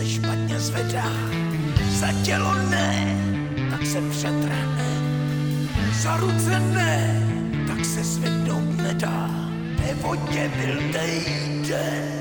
se špatně zvedá. Za tělo ne, tak se přetrhne. Za ruce ne, tak se zvednout nedá. Nebo tě byl týden.